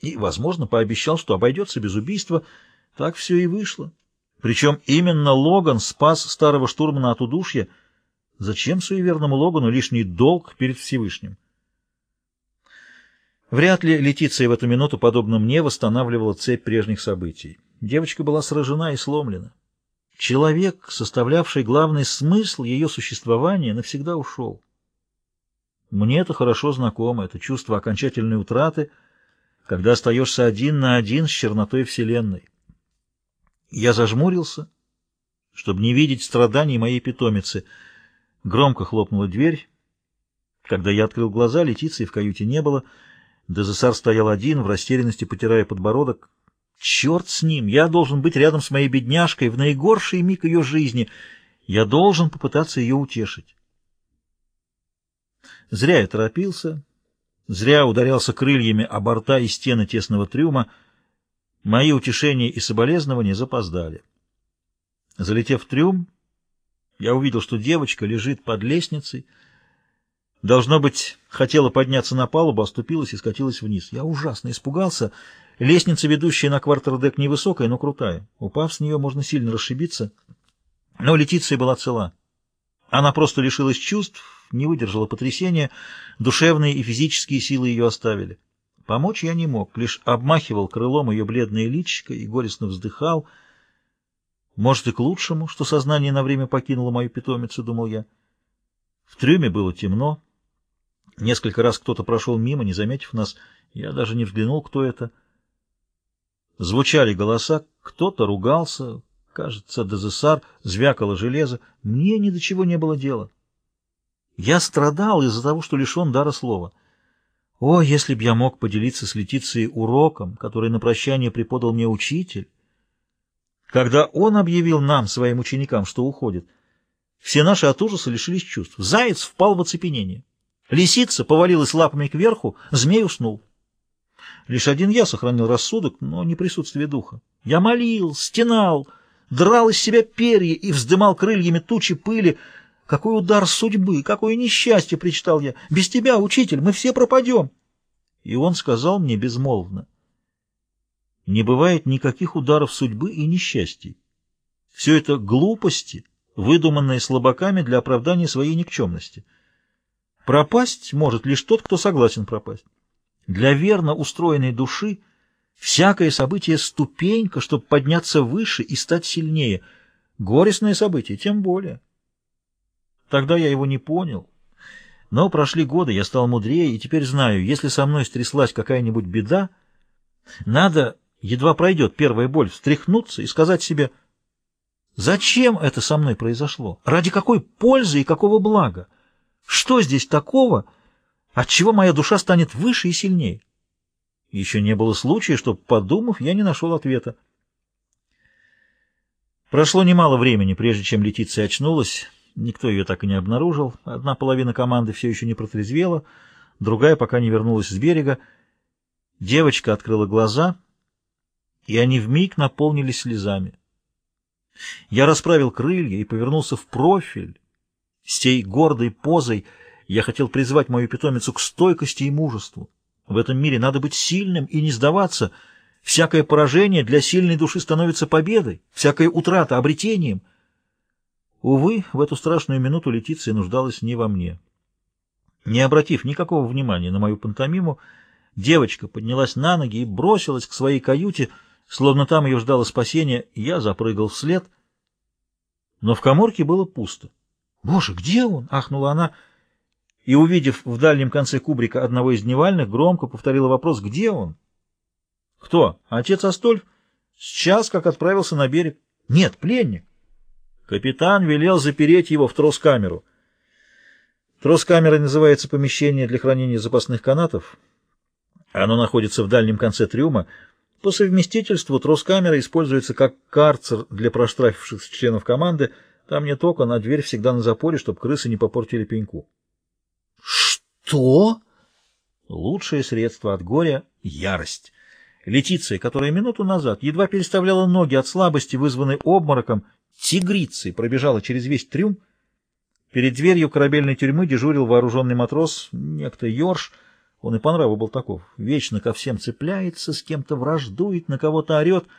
И, возможно, пообещал, что обойдется без убийства. Так все и вышло. Причем именно Логан спас старого штурмана от удушья. Зачем суеверному Логану лишний долг перед Всевышним? Вряд ли Летиция в эту минуту, подобно мне, восстанавливала цепь прежних событий. Девочка была сражена и сломлена. Человек, составлявший главный смысл ее существования, навсегда ушел. Мне это хорошо знакомо, это чувство окончательной утраты, когда остаешься один на один с чернотой Вселенной. Я зажмурился, чтобы не видеть страданий моей питомицы. Громко хлопнула дверь. Когда я открыл глаза, Летиции в каюте не было. Дезессар стоял один, в растерянности потирая подбородок. Черт с ним! Я должен быть рядом с моей бедняжкой в наигорший миг ее жизни. Я должен попытаться ее утешить. Зря я торопился, зря ударялся крыльями о борта и стены тесного трюма. Мои утешения и соболезнования запоздали. Залетев в трюм, я увидел, что девочка лежит под лестницей. Должно быть, хотела подняться на палубу, оступилась и скатилась вниз. Я ужасно испугался. Лестница, ведущая на квартердек, невысокая, но крутая. Упав с нее, можно сильно расшибиться. Но Летиция была цела. Она просто лишилась чувств, не выдержала потрясения, душевные и физические силы ее оставили. Помочь я не мог, лишь обмахивал крылом ее бледное личико и горестно вздыхал. Может, и к лучшему, что сознание на время покинуло мою питомицу, думал я. В трюме было темно. Несколько раз кто-то прошел мимо, не заметив нас. Я даже не взглянул, кто это. Звучали голоса, кто-то ругался, кажется, Дезессар, звякало железо. Мне ни до чего не было дела. Я страдал из-за того, что лишен дара слова. О, если б я мог поделиться с Летицией уроком, который на прощание преподал мне учитель! Когда он объявил нам, своим ученикам, что уходит, все наши от ужаса лишились чувств. Заяц впал в оцепенение. Лисица повалилась лапами кверху, змей уснул. Лишь один я сохранил рассудок, но не присутствие духа. Я молил, стенал, драл из себя перья и вздымал крыльями тучи пыли, какой удар судьбы, какое несчастье, — причитал я. Без тебя, учитель, мы все пропадем. И он сказал мне безмолвно. Не бывает никаких ударов судьбы и несчастий. Все это глупости, выдуманные слабаками для оправдания своей никчемности. Пропасть может лишь тот, кто согласен пропасть. Для верно устроенной души всякое событие — ступенька, чтобы подняться выше и стать сильнее. Горестное событие тем более. Тогда я его не понял. Но прошли годы, я стал мудрее, и теперь знаю, если со мной стряслась какая-нибудь беда, надо, едва пройдет первая боль, встряхнуться и сказать себе, зачем это со мной произошло, ради какой пользы и какого блага, что здесь такого, от чего моя душа станет выше и сильнее. Еще не было случая, чтобы, подумав, я не нашел ответа. Прошло немало времени, прежде чем Летиция очнулась, Никто ее так и не обнаружил. Одна половина команды все еще не протрезвела, другая пока не вернулась с берега. Девочка открыла глаза, и они вмиг наполнились слезами. Я расправил крылья и повернулся в профиль. С тей гордой позой я хотел призвать мою питомицу к стойкости и мужеству. В этом мире надо быть сильным и не сдаваться. Всякое поражение для сильной души становится победой, всякая утрата — обретением — Увы, в эту страшную минуту Летиция нуждалась не во мне. Не обратив никакого внимания на мою пантомиму, девочка поднялась на ноги и бросилась к своей каюте, словно там ее ждало спасение, я запрыгал вслед. Но в коморке было пусто. «Боже, где он?» — ахнула она, и, увидев в дальнем конце кубрика одного из дневальных, громко повторила вопрос «Где он?» «Кто? Отец Астольф?» «Сейчас, как отправился на берег». «Нет, пленник». Капитан велел запереть его в трос-камеру. Трос-камерой называется помещение для хранения запасных канатов. Оно находится в дальнем конце трюма. По совместительству трос-камера используется как карцер для проштрафившихся членов команды. Там нет окон, а дверь всегда на запоре, чтобы крысы не попортили пеньку. Что? Лучшее средство от горя — ярость. Летиция, которая минуту назад едва переставляла ноги от слабости, вызванной обмороком, тигрицей пробежала через весь трюм. Перед дверью корабельной тюрьмы дежурил вооруженный матрос, некто Йорш. Он и по нраву был таков. Вечно ко всем цепляется, с кем-то враждует, на кого-то орет —